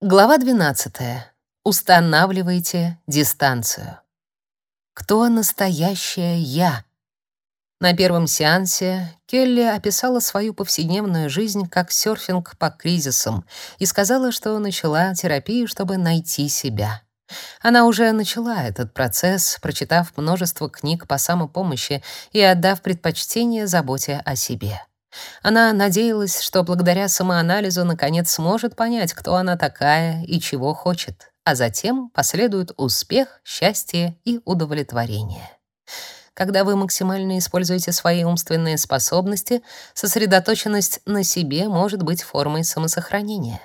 Глава 12. Устанавливайте дистанцию. Кто настоящее я? На первом сеансе Келли описала свою повседневную жизнь как серфинг по кризисам и сказала, что начала терапию, чтобы найти себя. Она уже начала этот процесс, прочитав множество книг по самопомощи и отдав предпочтение заботе о себе. Она надеялась, что благодаря самоанализу наконец сможет понять, кто она такая и чего хочет, а затем последует успех, счастье и удовлетворение. Когда вы максимально используете свои умственные способности, сосредоточенность на себе может быть формой самосохранения.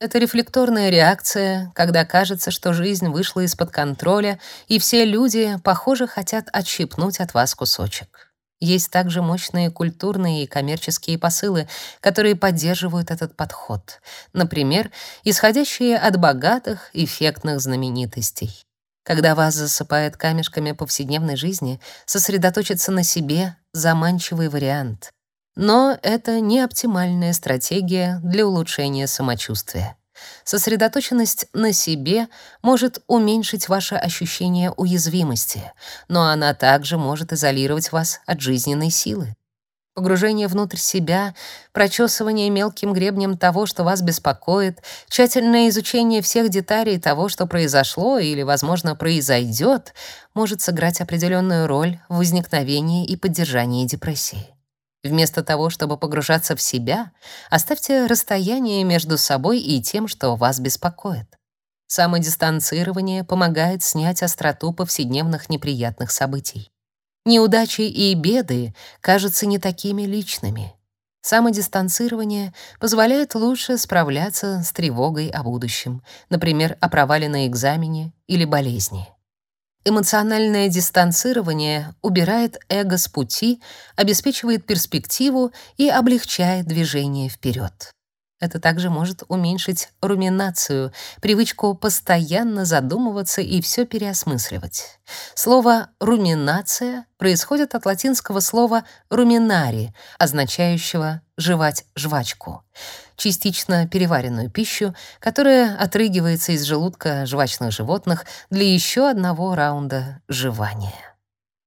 Это рефлекторная реакция, когда кажется, что жизнь вышла из-под контроля, и все люди, похоже, хотят отщипнуть от вас кусочек. Есть также мощные культурные и коммерческие посылы, которые поддерживают этот подход. Например, исходящие от богатых, эффектных знаменитостей. Когда вас засыпает камешками повседневной жизни, сосредоточиться на себе — заманчивый вариант. Но это не оптимальная стратегия для улучшения самочувствия. Сосредоточенность на себе может уменьшить ваше ощущение уязвимости, но она также может изолировать вас от жизненной силы. Погружение внутрь себя, прочесывание мелким гребнем того, что вас беспокоит, тщательное изучение всех деталей того, что произошло или, возможно, произойдет, может сыграть определенную роль в возникновении и поддержании депрессии. Вместо того, чтобы погружаться в себя, оставьте расстояние между собой и тем, что вас беспокоит. Самодистанцирование помогает снять остроту повседневных неприятных событий. Неудачи и беды кажутся не такими личными. Самодистанцирование позволяет лучше справляться с тревогой о будущем, например, о провале на экзамене или болезни. Эмоциональное дистанцирование убирает эго с пути, обеспечивает перспективу и облегчает движение вперед. Это также может уменьшить руминацию, привычку постоянно задумываться и все переосмысливать. Слово «руминация» происходит от латинского слова «ruminari», означающего «жевать жвачку», частично переваренную пищу, которая отрыгивается из желудка жвачных животных для еще одного раунда жевания.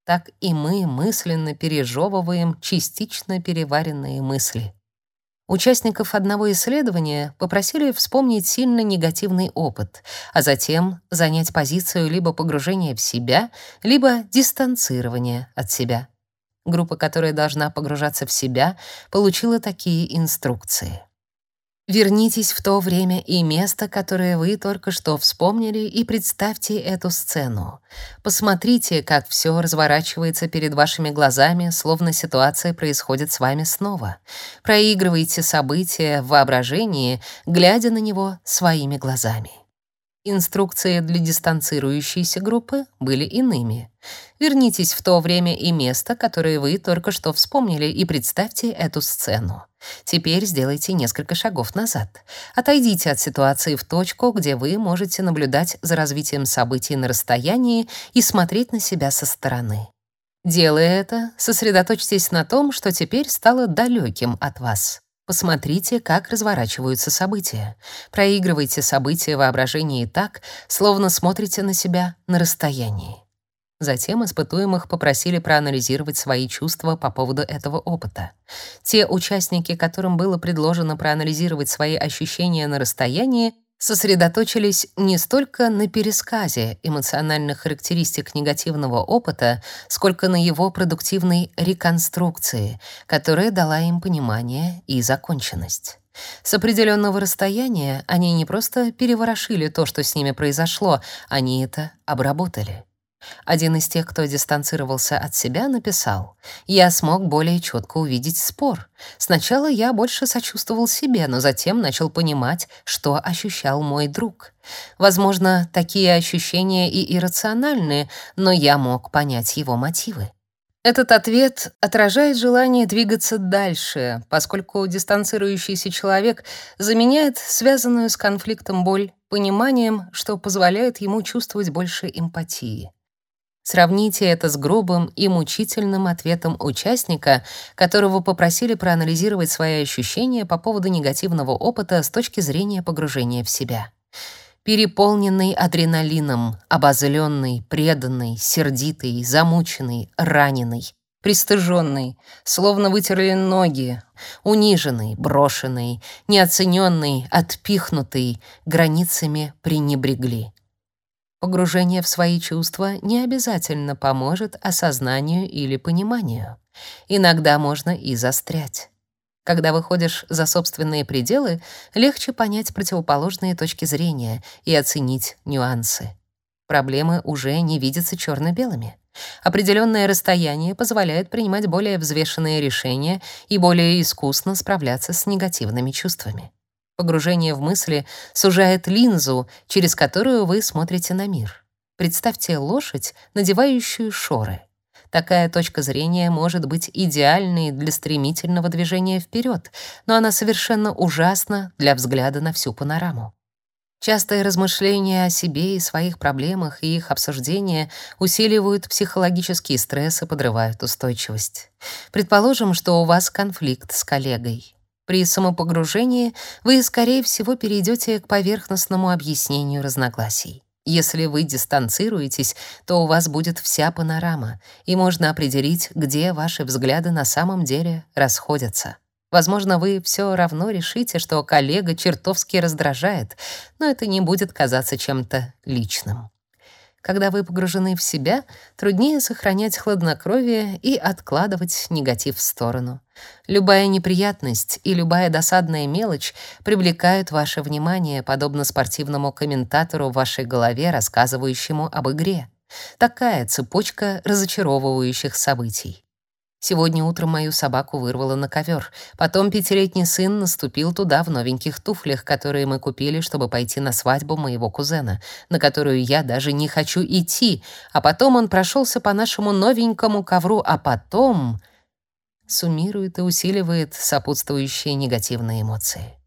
Так и мы мысленно пережевываем частично переваренные мысли. Участников одного исследования попросили вспомнить сильно негативный опыт, а затем занять позицию либо погружения в себя, либо дистанцирования от себя. Группа, которая должна погружаться в себя, получила такие инструкции. Вернитесь в то время и место, которое вы только что вспомнили, и представьте эту сцену. Посмотрите, как все разворачивается перед вашими глазами, словно ситуация происходит с вами снова. Проигрывайте события в воображении, глядя на него своими глазами. Инструкции для дистанцирующейся группы были иными. Вернитесь в то время и место, которое вы только что вспомнили, и представьте эту сцену. Теперь сделайте несколько шагов назад. Отойдите от ситуации в точку, где вы можете наблюдать за развитием событий на расстоянии и смотреть на себя со стороны. Делая это, сосредоточьтесь на том, что теперь стало далеким от вас. Посмотрите, как разворачиваются события. Проигрывайте события воображении так, словно смотрите на себя на расстоянии. Затем испытуемых попросили проанализировать свои чувства по поводу этого опыта. Те участники, которым было предложено проанализировать свои ощущения на расстоянии, сосредоточились не столько на пересказе эмоциональных характеристик негативного опыта, сколько на его продуктивной реконструкции, которая дала им понимание и законченность. С определенного расстояния они не просто переворошили то, что с ними произошло, они это обработали. Один из тех, кто дистанцировался от себя, написал: "Я смог более четко увидеть спор. Сначала я больше сочувствовал себе, но затем начал понимать, что ощущал мой друг. Возможно, такие ощущения и иррациональны, но я мог понять его мотивы". Этот ответ отражает желание двигаться дальше, поскольку дистанцирующийся человек заменяет связанную с конфликтом боль пониманием, что позволяет ему чувствовать больше эмпатии. Сравните это с грубым и мучительным ответом участника, которого попросили проанализировать свои ощущения по поводу негативного опыта с точки зрения погружения в себя. переполненный адреналином, обозленный, преданный, сердитый, замученный, раненый, пристыженный, словно вытерли ноги, униженный, брошенный, неоцененный, отпихнутый, границами пренебрегли. Погружение в свои чувства не обязательно поможет осознанию или пониманию. Иногда можно и застрять. Когда выходишь за собственные пределы, легче понять противоположные точки зрения и оценить нюансы. Проблемы уже не видятся черно-белыми. Определенное расстояние позволяет принимать более взвешенные решения и более искусно справляться с негативными чувствами. Погружение в мысли сужает линзу, через которую вы смотрите на мир. Представьте лошадь, надевающую шоры. Такая точка зрения может быть идеальной для стремительного движения вперед, но она совершенно ужасна для взгляда на всю панораму. Частые размышления о себе и своих проблемах и их обсуждение усиливают психологический стресс и подрывают устойчивость. Предположим, что у вас конфликт с коллегой. При самопогружении вы, скорее всего, перейдете к поверхностному объяснению разногласий. Если вы дистанцируетесь, то у вас будет вся панорама, и можно определить, где ваши взгляды на самом деле расходятся. Возможно, вы все равно решите, что коллега чертовски раздражает, но это не будет казаться чем-то личным. Когда вы погружены в себя, труднее сохранять хладнокровие и откладывать негатив в сторону. Любая неприятность и любая досадная мелочь привлекают ваше внимание, подобно спортивному комментатору в вашей голове, рассказывающему об игре. Такая цепочка разочаровывающих событий. Сегодня утром мою собаку вырвало на ковер. Потом пятилетний сын наступил туда в новеньких туфлях, которые мы купили, чтобы пойти на свадьбу моего кузена, на которую я даже не хочу идти. А потом он прошелся по нашему новенькому ковру, а потом суммирует и усиливает сопутствующие негативные эмоции.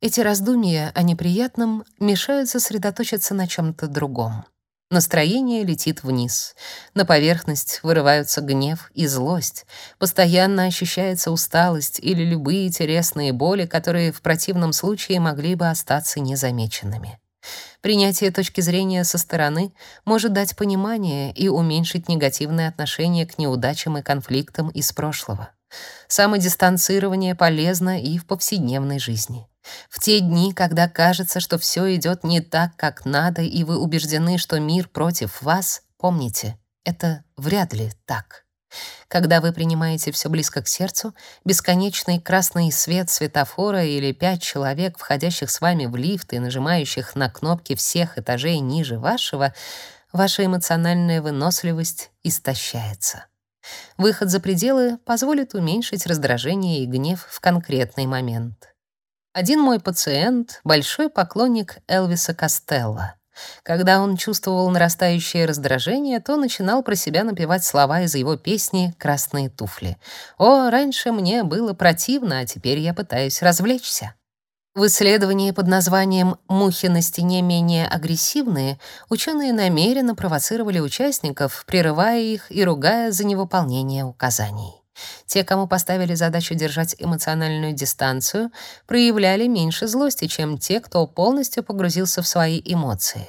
Эти раздумья о неприятном мешают сосредоточиться на чем то другом. Настроение летит вниз. На поверхность вырываются гнев и злость. Постоянно ощущается усталость или любые телесные боли, которые в противном случае могли бы остаться незамеченными. Принятие точки зрения со стороны может дать понимание и уменьшить негативное отношение к неудачам и конфликтам из прошлого. Самодистанцирование полезно и в повседневной жизни. В те дни, когда кажется, что все идет не так, как надо, и вы убеждены, что мир против вас, помните, это вряд ли так. Когда вы принимаете все близко к сердцу, бесконечный красный свет светофора или пять человек, входящих с вами в лифт и нажимающих на кнопки всех этажей ниже вашего, ваша эмоциональная выносливость истощается. Выход за пределы позволит уменьшить раздражение и гнев в конкретный момент. Один мой пациент — большой поклонник Элвиса Костелло. Когда он чувствовал нарастающее раздражение, то начинал про себя напевать слова из его песни «Красные туфли». «О, раньше мне было противно, а теперь я пытаюсь развлечься». В исследовании под названием «Мухи на стене менее агрессивные» ученые намеренно провоцировали участников, прерывая их и ругая за невыполнение указаний. Те, кому поставили задачу держать эмоциональную дистанцию, проявляли меньше злости, чем те, кто полностью погрузился в свои эмоции.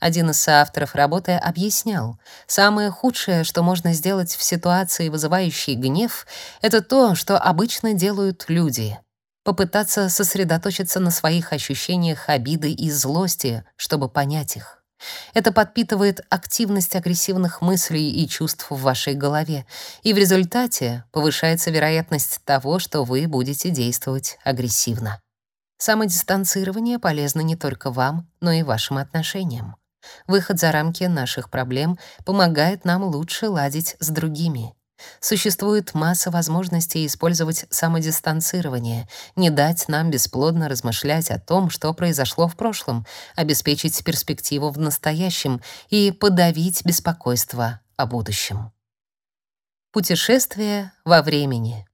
Один из соавторов работы объяснял, самое худшее, что можно сделать в ситуации, вызывающей гнев, это то, что обычно делают люди — попытаться сосредоточиться на своих ощущениях обиды и злости, чтобы понять их. Это подпитывает активность агрессивных мыслей и чувств в вашей голове, и в результате повышается вероятность того, что вы будете действовать агрессивно. Самодистанцирование полезно не только вам, но и вашим отношениям. Выход за рамки наших проблем помогает нам лучше ладить с другими. Существует масса возможностей использовать самодистанцирование, не дать нам бесплодно размышлять о том, что произошло в прошлом, обеспечить перспективу в настоящем и подавить беспокойство о будущем. Путешествие во времени.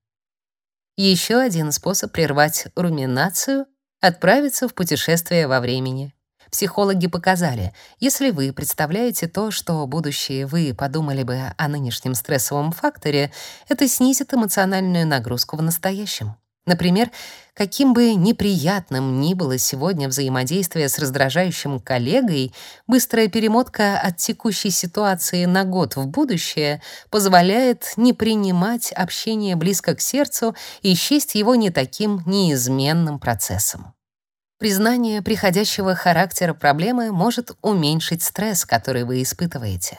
Еще один способ прервать руминацию — отправиться в путешествие во времени. Психологи показали, если вы представляете то, что будущее вы подумали бы о нынешнем стрессовом факторе, это снизит эмоциональную нагрузку в настоящем. Например, каким бы неприятным ни было сегодня взаимодействие с раздражающим коллегой, быстрая перемотка от текущей ситуации на год в будущее позволяет не принимать общение близко к сердцу и счесть его не таким неизменным процессом. Признание приходящего характера проблемы может уменьшить стресс, который вы испытываете.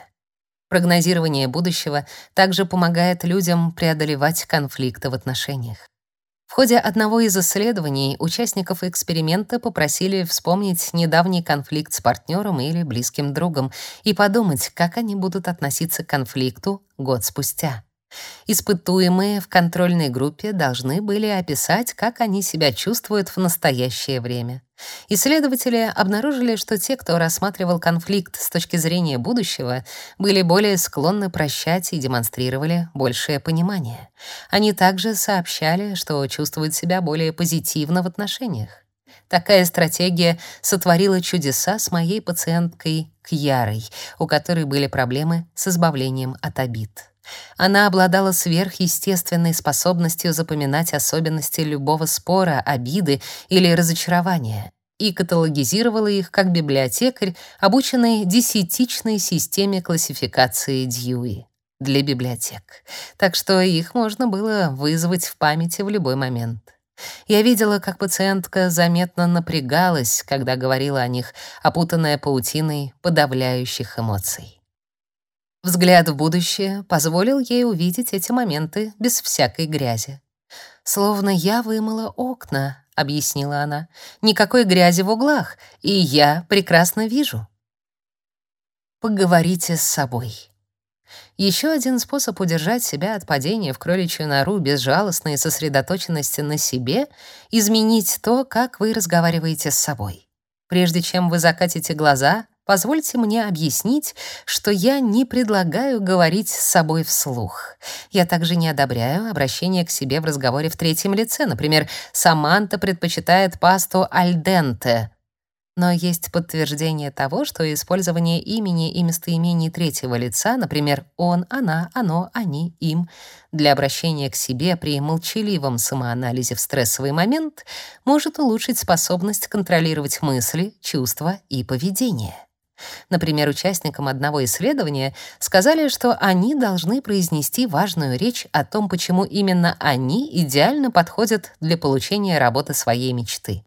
Прогнозирование будущего также помогает людям преодолевать конфликты в отношениях. В ходе одного из исследований участников эксперимента попросили вспомнить недавний конфликт с партнером или близким другом и подумать, как они будут относиться к конфликту год спустя. Испытуемые в контрольной группе должны были описать, как они себя чувствуют в настоящее время. Исследователи обнаружили, что те, кто рассматривал конфликт с точки зрения будущего, были более склонны прощать и демонстрировали большее понимание. Они также сообщали, что чувствуют себя более позитивно в отношениях. Такая стратегия сотворила чудеса с моей пациенткой Кьярой, у которой были проблемы с избавлением от обид. Она обладала сверхъестественной способностью запоминать особенности любого спора, обиды или разочарования и каталогизировала их как библиотекарь, обученный десятичной системе классификации Дьюи для библиотек. Так что их можно было вызвать в памяти в любой момент. Я видела, как пациентка заметно напрягалась, когда говорила о них, опутанная паутиной подавляющих эмоций. Взгляд в будущее позволил ей увидеть эти моменты без всякой грязи. «Словно я вымыла окна», — объяснила она. «Никакой грязи в углах, и я прекрасно вижу». Поговорите с собой. Еще один способ удержать себя от падения в кроличью нору безжалостной сосредоточенности на себе — изменить то, как вы разговариваете с собой. Прежде чем вы закатите глаза, Позвольте мне объяснить, что я не предлагаю говорить с собой вслух. Я также не одобряю обращение к себе в разговоре в третьем лице. Например, Саманта предпочитает пасту альденте. Но есть подтверждение того, что использование имени и местоимений третьего лица, например, он, она, оно, они, им, для обращения к себе при молчаливом самоанализе в стрессовый момент может улучшить способность контролировать мысли, чувства и поведение. Например, участникам одного исследования сказали, что они должны произнести важную речь о том, почему именно они идеально подходят для получения работы своей мечты.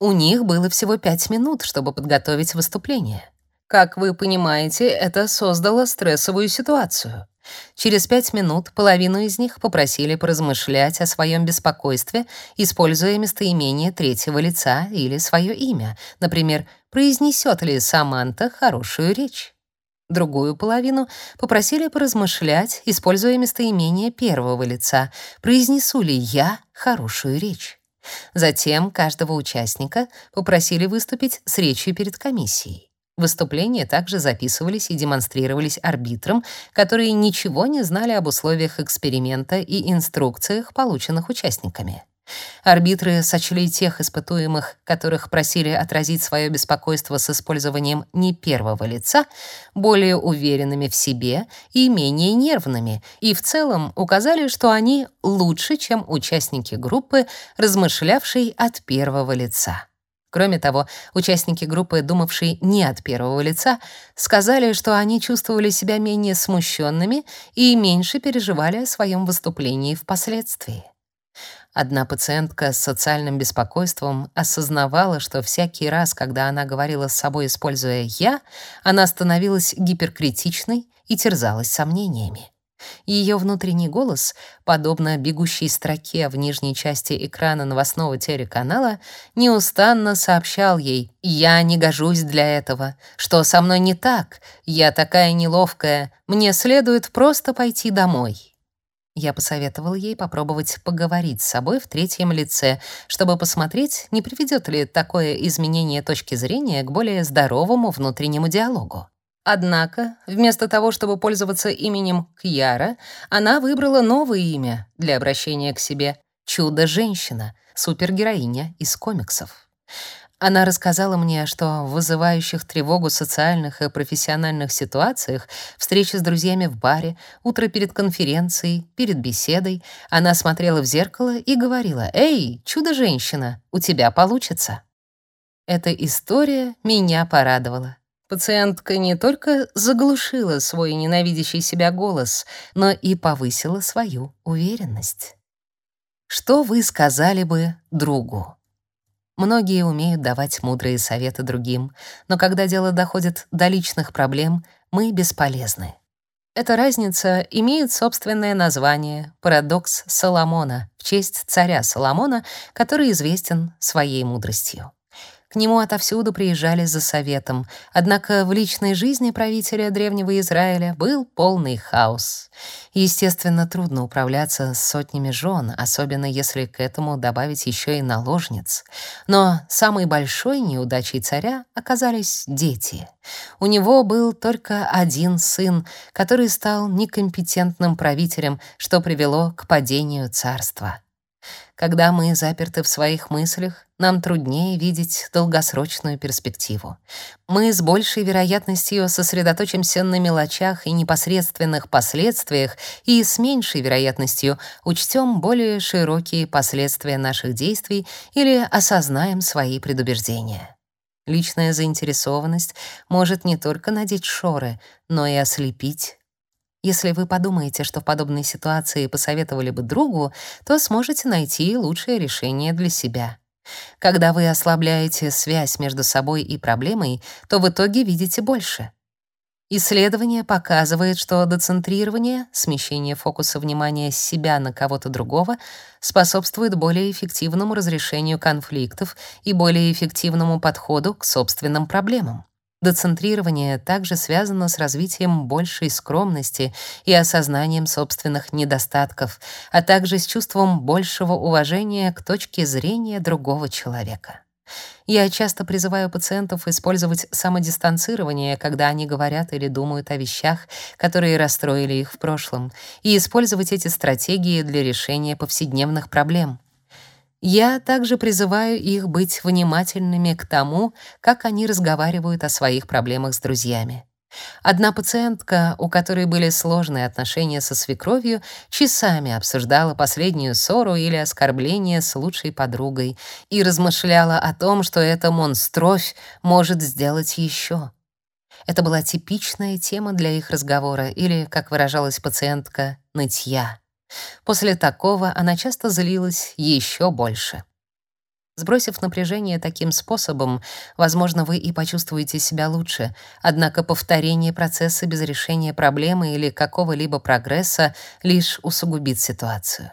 У них было всего пять минут, чтобы подготовить выступление. Как вы понимаете, это создало стрессовую ситуацию. Через пять минут половину из них попросили поразмышлять о своем беспокойстве, используя местоимение третьего лица или свое имя, например, произнесет ли Саманта хорошую речь. Другую половину попросили поразмышлять, используя местоимение первого лица, произнесу ли я хорошую речь. Затем каждого участника попросили выступить с речью перед комиссией. Выступления также записывались и демонстрировались арбитрам, которые ничего не знали об условиях эксперимента и инструкциях, полученных участниками. Арбитры сочли тех испытуемых, которых просили отразить свое беспокойство с использованием не первого лица, более уверенными в себе и менее нервными, и в целом указали, что они лучше, чем участники группы, размышлявшей от первого лица. Кроме того, участники группы, думавшие не от первого лица, сказали, что они чувствовали себя менее смущенными и меньше переживали о своем выступлении впоследствии. Одна пациентка с социальным беспокойством осознавала, что всякий раз, когда она говорила с собой, используя «я», она становилась гиперкритичной и терзалась сомнениями. Ее внутренний голос, подобно бегущей строке в нижней части экрана новостного телеканала, неустанно сообщал ей «Я не гожусь для этого», «Что со мной не так?» «Я такая неловкая», «Мне следует просто пойти домой». Я посоветовал ей попробовать поговорить с собой в третьем лице, чтобы посмотреть, не приведет ли такое изменение точки зрения к более здоровому внутреннему диалогу. Однако, вместо того, чтобы пользоваться именем Кьяра, она выбрала новое имя для обращения к себе — Чудо-женщина, супергероиня из комиксов. Она рассказала мне, что в вызывающих тревогу социальных и профессиональных ситуациях, встречи с друзьями в баре, утро перед конференцией, перед беседой, она смотрела в зеркало и говорила «Эй, чудо-женщина, у тебя получится». Эта история меня порадовала. Пациентка не только заглушила свой ненавидящий себя голос, но и повысила свою уверенность. Что вы сказали бы другу? Многие умеют давать мудрые советы другим, но когда дело доходит до личных проблем, мы бесполезны. Эта разница имеет собственное название «Парадокс Соломона» в честь царя Соломона, который известен своей мудростью. К нему отовсюду приезжали за советом, однако в личной жизни правителя древнего Израиля был полный хаос. Естественно, трудно управляться с сотнями жен, особенно если к этому добавить еще и наложниц. Но самой большой неудачей царя оказались дети. У него был только один сын, который стал некомпетентным правителем, что привело к падению царства. Когда мы заперты в своих мыслях, нам труднее видеть долгосрочную перспективу. Мы с большей вероятностью сосредоточимся на мелочах и непосредственных последствиях и с меньшей вероятностью учтем более широкие последствия наших действий или осознаем свои предубеждения. Личная заинтересованность может не только надеть шоры, но и ослепить если вы подумаете, что в подобной ситуации посоветовали бы другу, то сможете найти лучшее решение для себя. Когда вы ослабляете связь между собой и проблемой, то в итоге видите больше. Исследование показывает, что децентрирование, смещение фокуса внимания с себя на кого-то другого, способствует более эффективному разрешению конфликтов и более эффективному подходу к собственным проблемам. Децентрирование также связано с развитием большей скромности и осознанием собственных недостатков, а также с чувством большего уважения к точке зрения другого человека. Я часто призываю пациентов использовать самодистанцирование, когда они говорят или думают о вещах, которые расстроили их в прошлом, и использовать эти стратегии для решения повседневных проблем. Я также призываю их быть внимательными к тому, как они разговаривают о своих проблемах с друзьями. Одна пациентка, у которой были сложные отношения со свекровью, часами обсуждала последнюю ссору или оскорбление с лучшей подругой и размышляла о том, что эта монстровь может сделать еще. Это была типичная тема для их разговора или, как выражалась пациентка, нытья. После такого она часто злилась еще больше. Сбросив напряжение таким способом, возможно, вы и почувствуете себя лучше, однако повторение процесса без решения проблемы или какого-либо прогресса лишь усугубит ситуацию.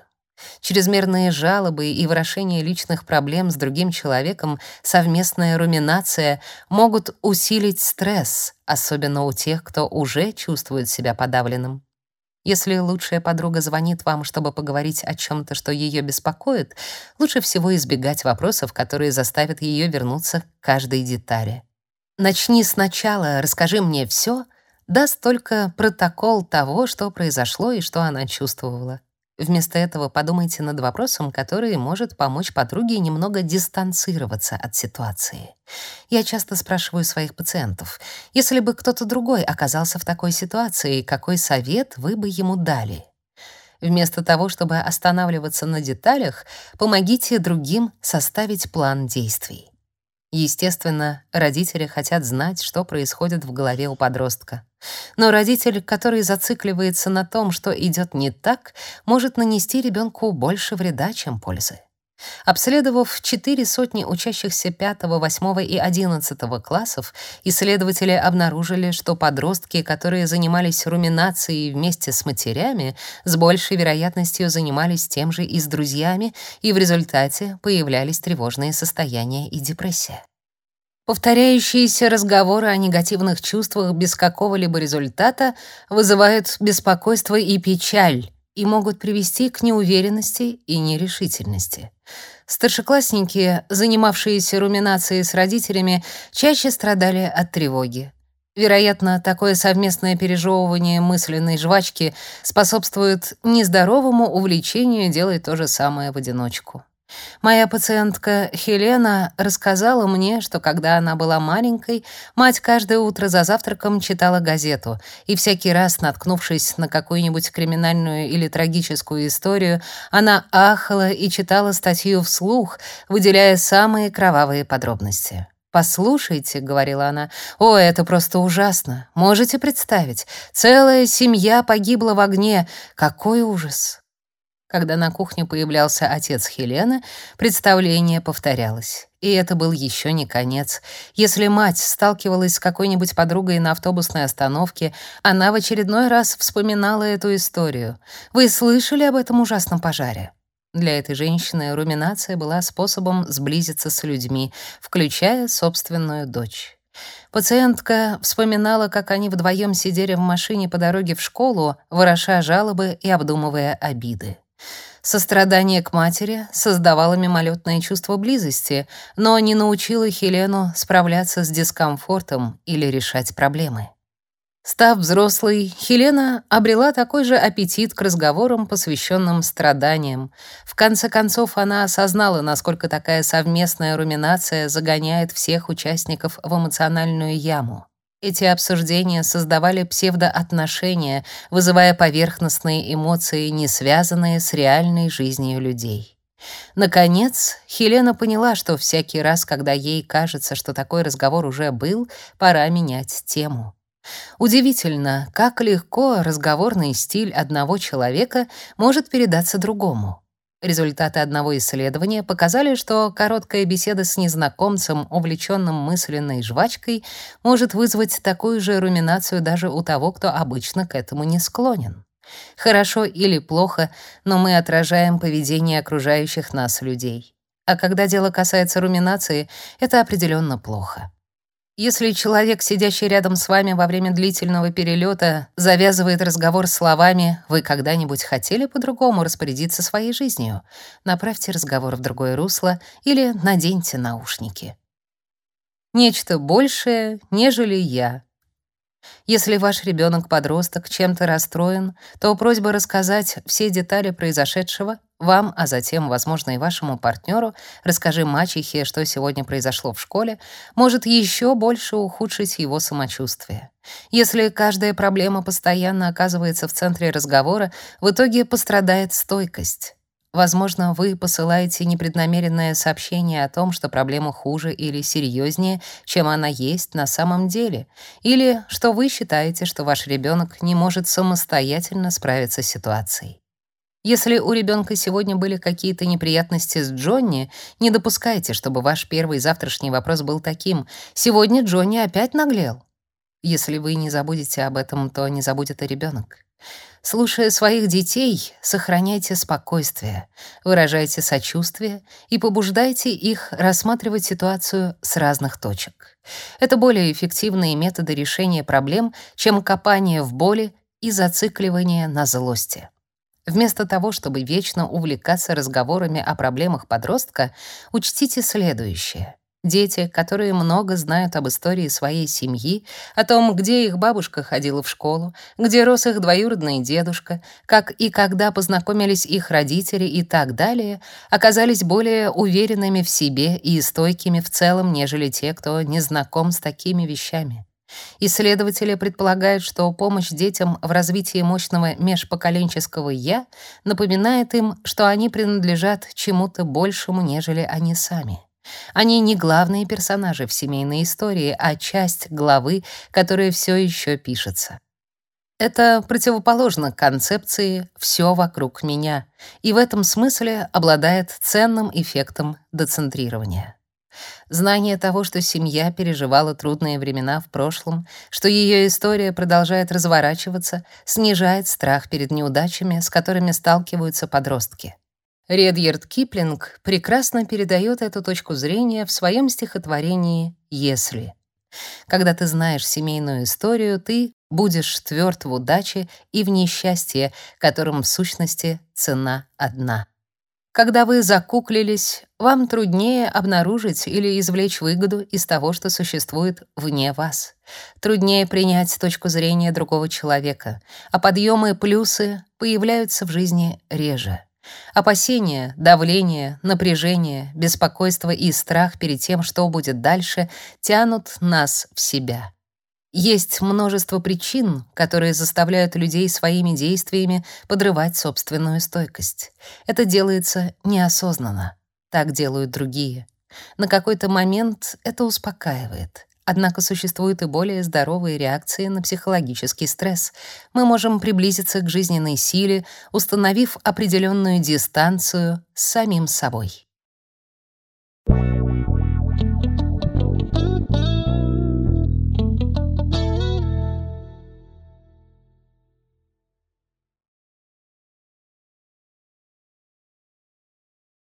Чрезмерные жалобы и выражение личных проблем с другим человеком, совместная руминация могут усилить стресс, особенно у тех, кто уже чувствует себя подавленным. Если лучшая подруга звонит вам, чтобы поговорить о чем то что ее беспокоит, лучше всего избегать вопросов, которые заставят ее вернуться к каждой детали. «Начни сначала, расскажи мне все», даст только протокол того, что произошло и что она чувствовала. Вместо этого подумайте над вопросом, который может помочь подруге немного дистанцироваться от ситуации. Я часто спрашиваю своих пациентов, если бы кто-то другой оказался в такой ситуации, какой совет вы бы ему дали? Вместо того, чтобы останавливаться на деталях, помогите другим составить план действий. Естественно, родители хотят знать, что происходит в голове у подростка. Но родитель, который зацикливается на том, что идет не так, может нанести ребенку больше вреда, чем пользы. Обследовав четыре сотни учащихся 5, 8 и 11 классов, исследователи обнаружили, что подростки, которые занимались руминацией вместе с матерями, с большей вероятностью занимались тем же и с друзьями, и в результате появлялись тревожные состояния и депрессия. Повторяющиеся разговоры о негативных чувствах без какого-либо результата вызывают беспокойство и печаль и могут привести к неуверенности и нерешительности. Старшеклассники, занимавшиеся руминацией с родителями, чаще страдали от тревоги. Вероятно, такое совместное пережевывание мысленной жвачки способствует нездоровому увлечению делать то же самое в одиночку. Моя пациентка Хелена рассказала мне, что когда она была маленькой, мать каждое утро за завтраком читала газету, и всякий раз, наткнувшись на какую-нибудь криминальную или трагическую историю, она ахала и читала статью вслух, выделяя самые кровавые подробности. «Послушайте», — говорила она, — «о, это просто ужасно. Можете представить? Целая семья погибла в огне. Какой ужас!» Когда на кухне появлялся отец Хелены, представление повторялось. И это был еще не конец. Если мать сталкивалась с какой-нибудь подругой на автобусной остановке, она в очередной раз вспоминала эту историю. «Вы слышали об этом ужасном пожаре?» Для этой женщины руминация была способом сблизиться с людьми, включая собственную дочь. Пациентка вспоминала, как они вдвоем сидели в машине по дороге в школу, вороша жалобы и обдумывая обиды. Сострадание к матери создавало мимолетное чувство близости, но не научило Хелену справляться с дискомфортом или решать проблемы. Став взрослой, Хелена обрела такой же аппетит к разговорам, посвященным страданиям. В конце концов, она осознала, насколько такая совместная руминация загоняет всех участников в эмоциональную яму. Эти обсуждения создавали псевдоотношения, вызывая поверхностные эмоции, не связанные с реальной жизнью людей. Наконец, Хелена поняла, что всякий раз, когда ей кажется, что такой разговор уже был, пора менять тему. Удивительно, как легко разговорный стиль одного человека может передаться другому. Результаты одного исследования показали, что короткая беседа с незнакомцем, увлеченным мысленной жвачкой, может вызвать такую же руминацию даже у того, кто обычно к этому не склонен. Хорошо или плохо, но мы отражаем поведение окружающих нас людей. А когда дело касается руминации, это определенно плохо. Если человек, сидящий рядом с вами во время длительного перелета, завязывает разговор словами «Вы когда-нибудь хотели по-другому распорядиться своей жизнью?», направьте разговор в другое русло или наденьте наушники. Нечто большее, нежели я. Если ваш ребенок-подросток чем-то расстроен, то просьба рассказать все детали произошедшего вам, а затем, возможно, и вашему партнеру, расскажи мачехе, что сегодня произошло в школе, может еще больше ухудшить его самочувствие. Если каждая проблема постоянно оказывается в центре разговора, в итоге пострадает стойкость. Возможно, вы посылаете непреднамеренное сообщение о том, что проблема хуже или серьезнее, чем она есть на самом деле, или что вы считаете, что ваш ребенок не может самостоятельно справиться с ситуацией. Если у ребенка сегодня были какие-то неприятности с Джонни, не допускайте, чтобы ваш первый завтрашний вопрос был таким: "Сегодня Джонни опять наглел". Если вы не забудете об этом, то не забудет и ребенок. Слушая своих детей, сохраняйте спокойствие, выражайте сочувствие и побуждайте их рассматривать ситуацию с разных точек. Это более эффективные методы решения проблем, чем копание в боли и зацикливание на злости. Вместо того, чтобы вечно увлекаться разговорами о проблемах подростка, учтите следующее. Дети, которые много знают об истории своей семьи, о том, где их бабушка ходила в школу, где рос их двоюродный дедушка, как и когда познакомились их родители и так далее, оказались более уверенными в себе и стойкими в целом, нежели те, кто не знаком с такими вещами. Исследователи предполагают, что помощь детям в развитии мощного межпоколенческого «я» напоминает им, что они принадлежат чему-то большему, нежели они сами. Они не главные персонажи в семейной истории, а часть главы, которая все еще пишется. Это противоположно концепции «все вокруг меня» и в этом смысле обладает ценным эффектом децентрирования. Знание того, что семья переживала трудные времена в прошлом, что ее история продолжает разворачиваться, снижает страх перед неудачами, с которыми сталкиваются подростки. Редьярд Киплинг прекрасно передает эту точку зрения в своем стихотворении «Если». Когда ты знаешь семейную историю, ты будешь тверд в удаче и в несчастье, которым в сущности цена одна. Когда вы закуклились, вам труднее обнаружить или извлечь выгоду из того, что существует вне вас. Труднее принять точку зрения другого человека, а подъемы и плюсы появляются в жизни реже. Опасения, давление, напряжение, беспокойство и страх перед тем, что будет дальше, тянут нас в себя. Есть множество причин, которые заставляют людей своими действиями подрывать собственную стойкость. Это делается неосознанно. Так делают другие. На какой-то момент это успокаивает. Однако существуют и более здоровые реакции на психологический стресс. Мы можем приблизиться к жизненной силе, установив определенную дистанцию с самим собой.